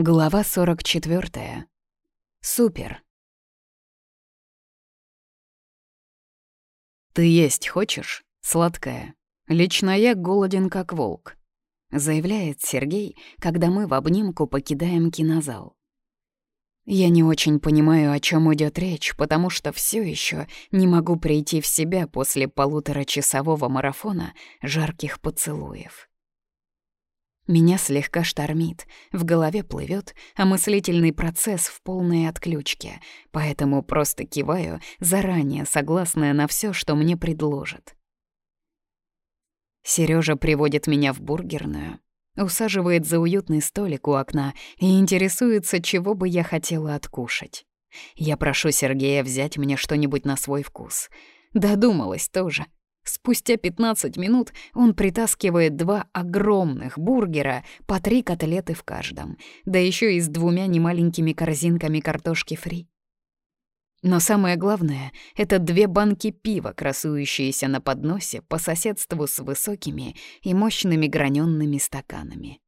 Глава 44. Супер. «Ты есть хочешь, сладкая? Лично я голоден как волк», — заявляет Сергей, когда мы в обнимку покидаем кинозал. Я не очень понимаю, о чем идет речь, потому что все еще не могу прийти в себя после полуторачасового марафона жарких поцелуев. Меня слегка штормит, в голове плывет, а мыслительный процесс в полной отключке, поэтому просто киваю, заранее согласная на все, что мне предложат. Сережа приводит меня в бургерную, усаживает за уютный столик у окна и интересуется, чего бы я хотела откушать. Я прошу Сергея взять мне что-нибудь на свой вкус. Додумалась тоже — Спустя 15 минут он притаскивает два огромных бургера, по три котлеты в каждом, да еще и с двумя немаленькими корзинками картошки фри. Но самое главное — это две банки пива, красующиеся на подносе по соседству с высокими и мощными граненными стаканами.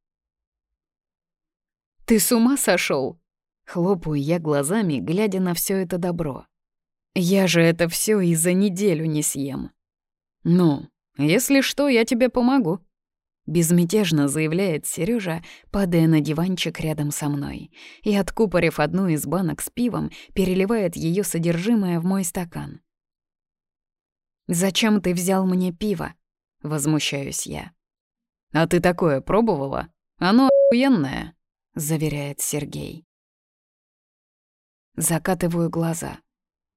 «Ты с ума сошел? Хлопаю я глазами, глядя на все это добро. «Я же это все и за неделю не съем». «Ну, если что, я тебе помогу», — безмятежно заявляет Сережа, падая на диванчик рядом со мной, и, откупорив одну из банок с пивом, переливает ее содержимое в мой стакан. «Зачем ты взял мне пиво?» — возмущаюсь я. «А ты такое пробовала? Оно охуенное», — заверяет Сергей. Закатываю глаза.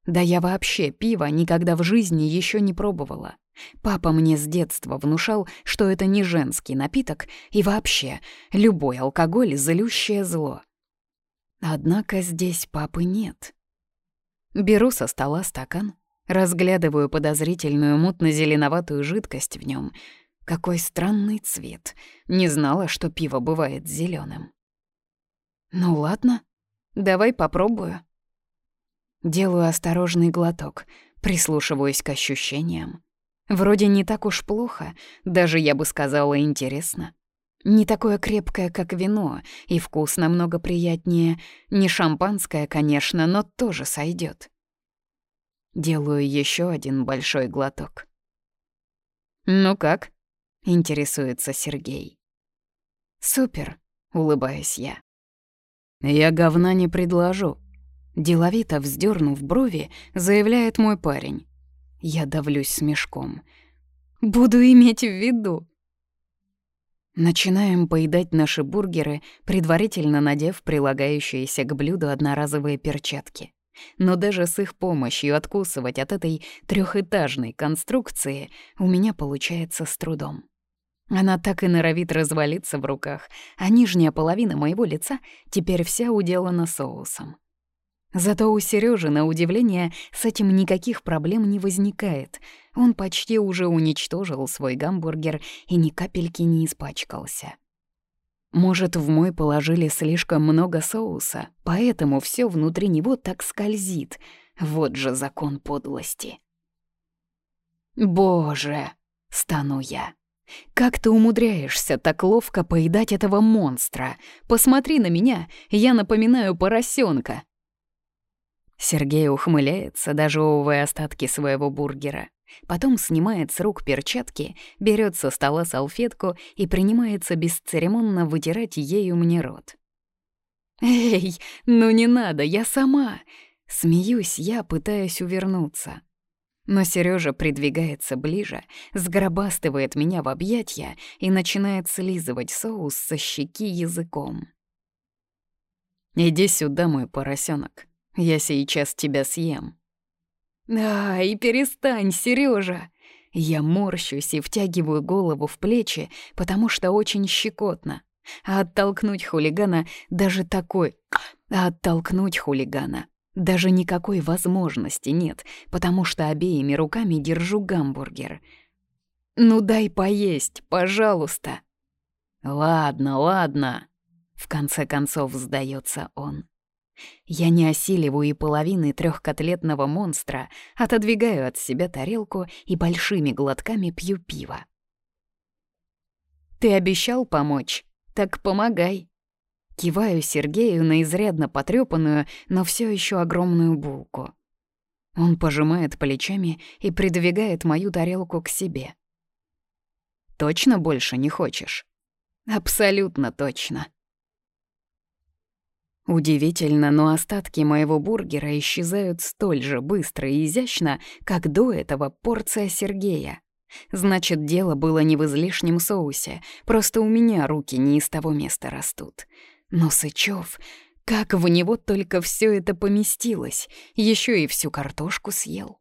Да я вообще пиво никогда в жизни еще не пробовала. Папа мне с детства внушал, что это не женский напиток и вообще любой алкоголь — злющее зло. Однако здесь папы нет. Беру со стола стакан, разглядываю подозрительную мутно-зеленоватую жидкость в нем. Какой странный цвет. Не знала, что пиво бывает зеленым. Ну ладно, давай попробую. Делаю осторожный глоток, прислушиваюсь к ощущениям. Вроде не так уж плохо, даже, я бы сказала, интересно. Не такое крепкое, как вино, и вкус намного приятнее. Не шампанское, конечно, но тоже сойдет. Делаю еще один большой глоток. «Ну как?» — интересуется Сергей. «Супер», — улыбаюсь я. «Я говна не предложу», — деловито вздернув брови, заявляет мой парень. Я давлюсь смешком. «Буду иметь в виду». Начинаем поедать наши бургеры, предварительно надев прилагающиеся к блюду одноразовые перчатки. Но даже с их помощью откусывать от этой трехэтажной конструкции у меня получается с трудом. Она так и норовит развалиться в руках, а нижняя половина моего лица теперь вся уделана соусом. Зато у Сережи, на удивление, с этим никаких проблем не возникает. Он почти уже уничтожил свой гамбургер и ни капельки не испачкался. Может, в мой положили слишком много соуса, поэтому все внутри него так скользит. Вот же закон подлости. «Боже!» — стану я. «Как ты умудряешься так ловко поедать этого монстра? Посмотри на меня, я напоминаю поросенка. Сергей ухмыляется, дожевывая остатки своего бургера. Потом снимает с рук перчатки, берет со стола салфетку и принимается бесцеремонно вытирать ею мне рот. «Эй, ну не надо, я сама!» Смеюсь я, пытаясь увернуться. Но Сережа придвигается ближе, сгробастывает меня в объятья и начинает слизывать соус со щеки языком. «Иди сюда, мой поросенок. Я сейчас тебя съем». «Ай, перестань, Сережа! Я морщусь и втягиваю голову в плечи, потому что очень щекотно. А оттолкнуть хулигана даже такой... А оттолкнуть хулигана даже никакой возможности нет, потому что обеими руками держу гамбургер. «Ну дай поесть, пожалуйста». «Ладно, ладно», — в конце концов сдается он. Я не осиливаю и половины трехкотлетного монстра, отодвигаю от себя тарелку и большими глотками пью пиво. «Ты обещал помочь? Так помогай!» Киваю Сергею на изрядно потрёпанную, но все еще огромную булку. Он пожимает плечами и придвигает мою тарелку к себе. «Точно больше не хочешь?» «Абсолютно точно». Удивительно, но остатки моего бургера исчезают столь же быстро и изящно, как до этого порция Сергея. Значит, дело было не в излишнем соусе, просто у меня руки не из того места растут. Но Сычёв, как в него только все это поместилось, еще и всю картошку съел.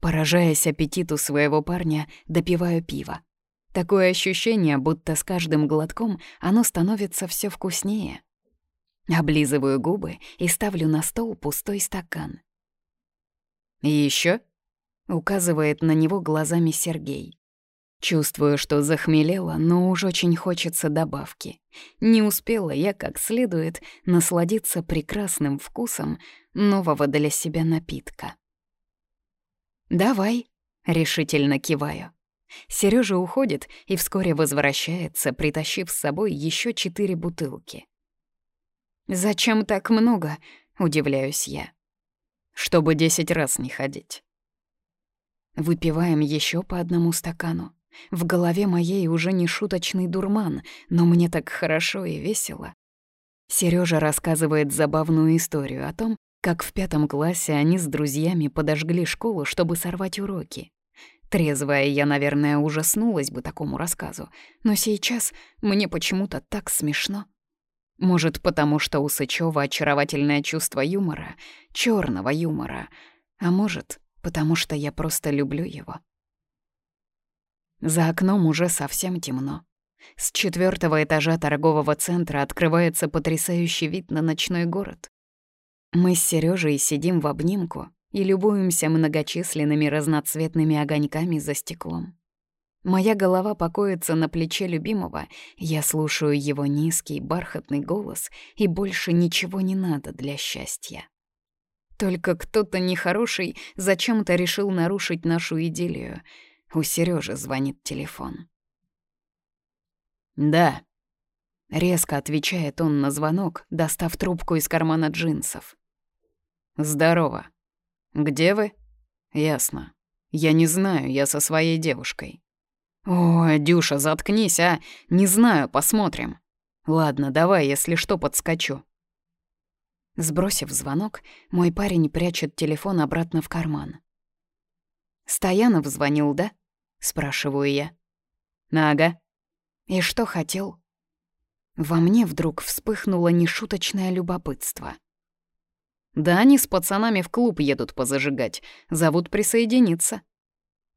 Поражаясь аппетиту своего парня, допиваю пиво. Такое ощущение, будто с каждым глотком оно становится все вкуснее. Облизываю губы и ставлю на стол пустой стакан. Еще? указывает на него глазами Сергей. Чувствую, что захмелела, но уж очень хочется добавки. Не успела я как следует насладиться прекрасным вкусом нового для себя напитка. «Давай», — решительно киваю. Сережа уходит и вскоре возвращается, притащив с собой еще четыре бутылки. «Зачем так много?» — удивляюсь я. «Чтобы десять раз не ходить». Выпиваем еще по одному стакану. В голове моей уже не шуточный дурман, но мне так хорошо и весело. Сережа рассказывает забавную историю о том, как в пятом классе они с друзьями подожгли школу, чтобы сорвать уроки. Трезвая я, наверное, ужаснулась бы такому рассказу, но сейчас мне почему-то так смешно. Может, потому что у Сычёва очаровательное чувство юмора, черного юмора, а может, потому что я просто люблю его. За окном уже совсем темно. С четвертого этажа торгового центра открывается потрясающий вид на ночной город. Мы с Сережей сидим в обнимку и любуемся многочисленными разноцветными огоньками за стеклом. Моя голова покоится на плече любимого, я слушаю его низкий, бархатный голос, и больше ничего не надо для счастья. Только кто-то нехороший зачем-то решил нарушить нашу идиллию. У Сережи звонит телефон. «Да», — резко отвечает он на звонок, достав трубку из кармана джинсов. «Здорово. Где вы?» «Ясно. Я не знаю, я со своей девушкой». «Ой, Дюша, заткнись, а! Не знаю, посмотрим. Ладно, давай, если что, подскочу». Сбросив звонок, мой парень прячет телефон обратно в карман. «Стоянов звонил, да?» — спрашиваю я. «Ага». «И что хотел?» Во мне вдруг вспыхнуло нешуточное любопытство. «Да они с пацанами в клуб едут позажигать, зовут присоединиться».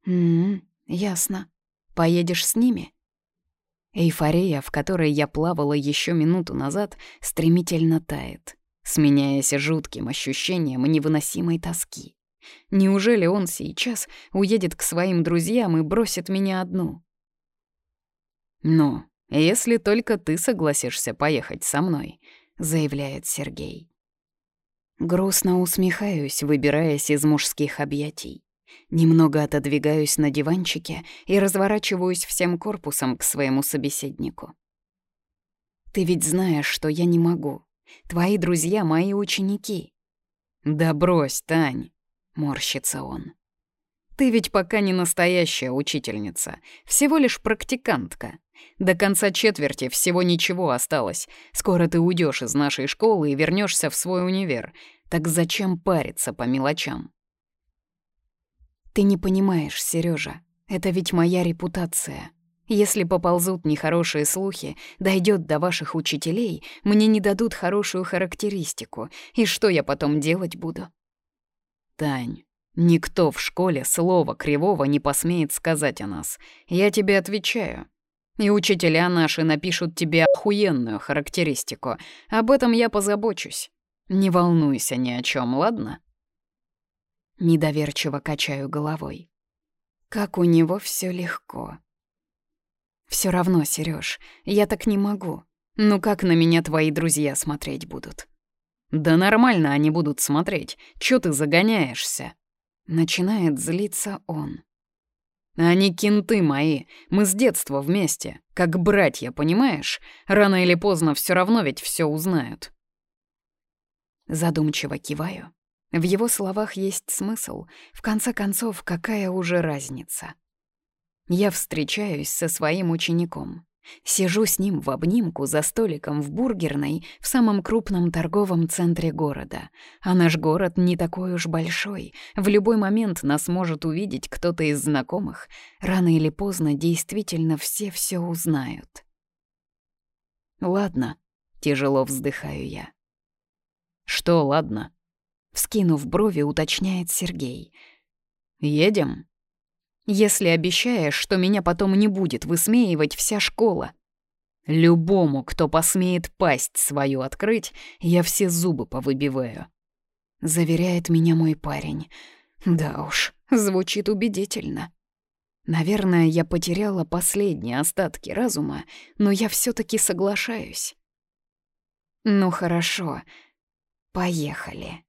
«М-м, ясно. Поедешь с ними?» Эйфория, в которой я плавала еще минуту назад, стремительно тает, сменяясь жутким ощущением невыносимой тоски. Неужели он сейчас уедет к своим друзьям и бросит меня одну? «Ну, если только ты согласишься поехать со мной», — заявляет Сергей. Грустно усмехаюсь, выбираясь из мужских объятий. Немного отодвигаюсь на диванчике и разворачиваюсь всем корпусом к своему собеседнику. «Ты ведь знаешь, что я не могу. Твои друзья — мои ученики». «Да брось, Тань», — морщится он. «Ты ведь пока не настоящая учительница, всего лишь практикантка. До конца четверти всего ничего осталось. Скоро ты уйдешь из нашей школы и вернешься в свой универ. Так зачем париться по мелочам?» Ты не понимаешь, Сережа, это ведь моя репутация. Если поползут нехорошие слухи, дойдет до ваших учителей, мне не дадут хорошую характеристику, и что я потом делать буду? Тань, никто в школе слова кривого не посмеет сказать о нас. Я тебе отвечаю. И учителя наши напишут тебе охуенную характеристику. Об этом я позабочусь. Не волнуйся ни о чем, ладно? Недоверчиво качаю головой. Как у него все легко. Все равно, Сереж, я так не могу. Ну как на меня твои друзья смотреть будут? Да нормально они будут смотреть. Чё ты загоняешься? Начинает злиться он. Они кенты мои, мы с детства вместе, как братья, понимаешь? Рано или поздно все равно ведь все узнают. Задумчиво киваю. В его словах есть смысл. В конце концов, какая уже разница? Я встречаюсь со своим учеником. Сижу с ним в обнимку за столиком в бургерной в самом крупном торговом центре города. А наш город не такой уж большой. В любой момент нас может увидеть кто-то из знакомых. Рано или поздно действительно все все узнают. «Ладно», — тяжело вздыхаю я. «Что ладно?» — вскинув брови, уточняет Сергей. «Едем?» если обещаешь, что меня потом не будет высмеивать вся школа. Любому, кто посмеет пасть свою открыть, я все зубы повыбиваю. Заверяет меня мой парень. Да уж, звучит убедительно. Наверное, я потеряла последние остатки разума, но я все таки соглашаюсь. Ну хорошо, поехали.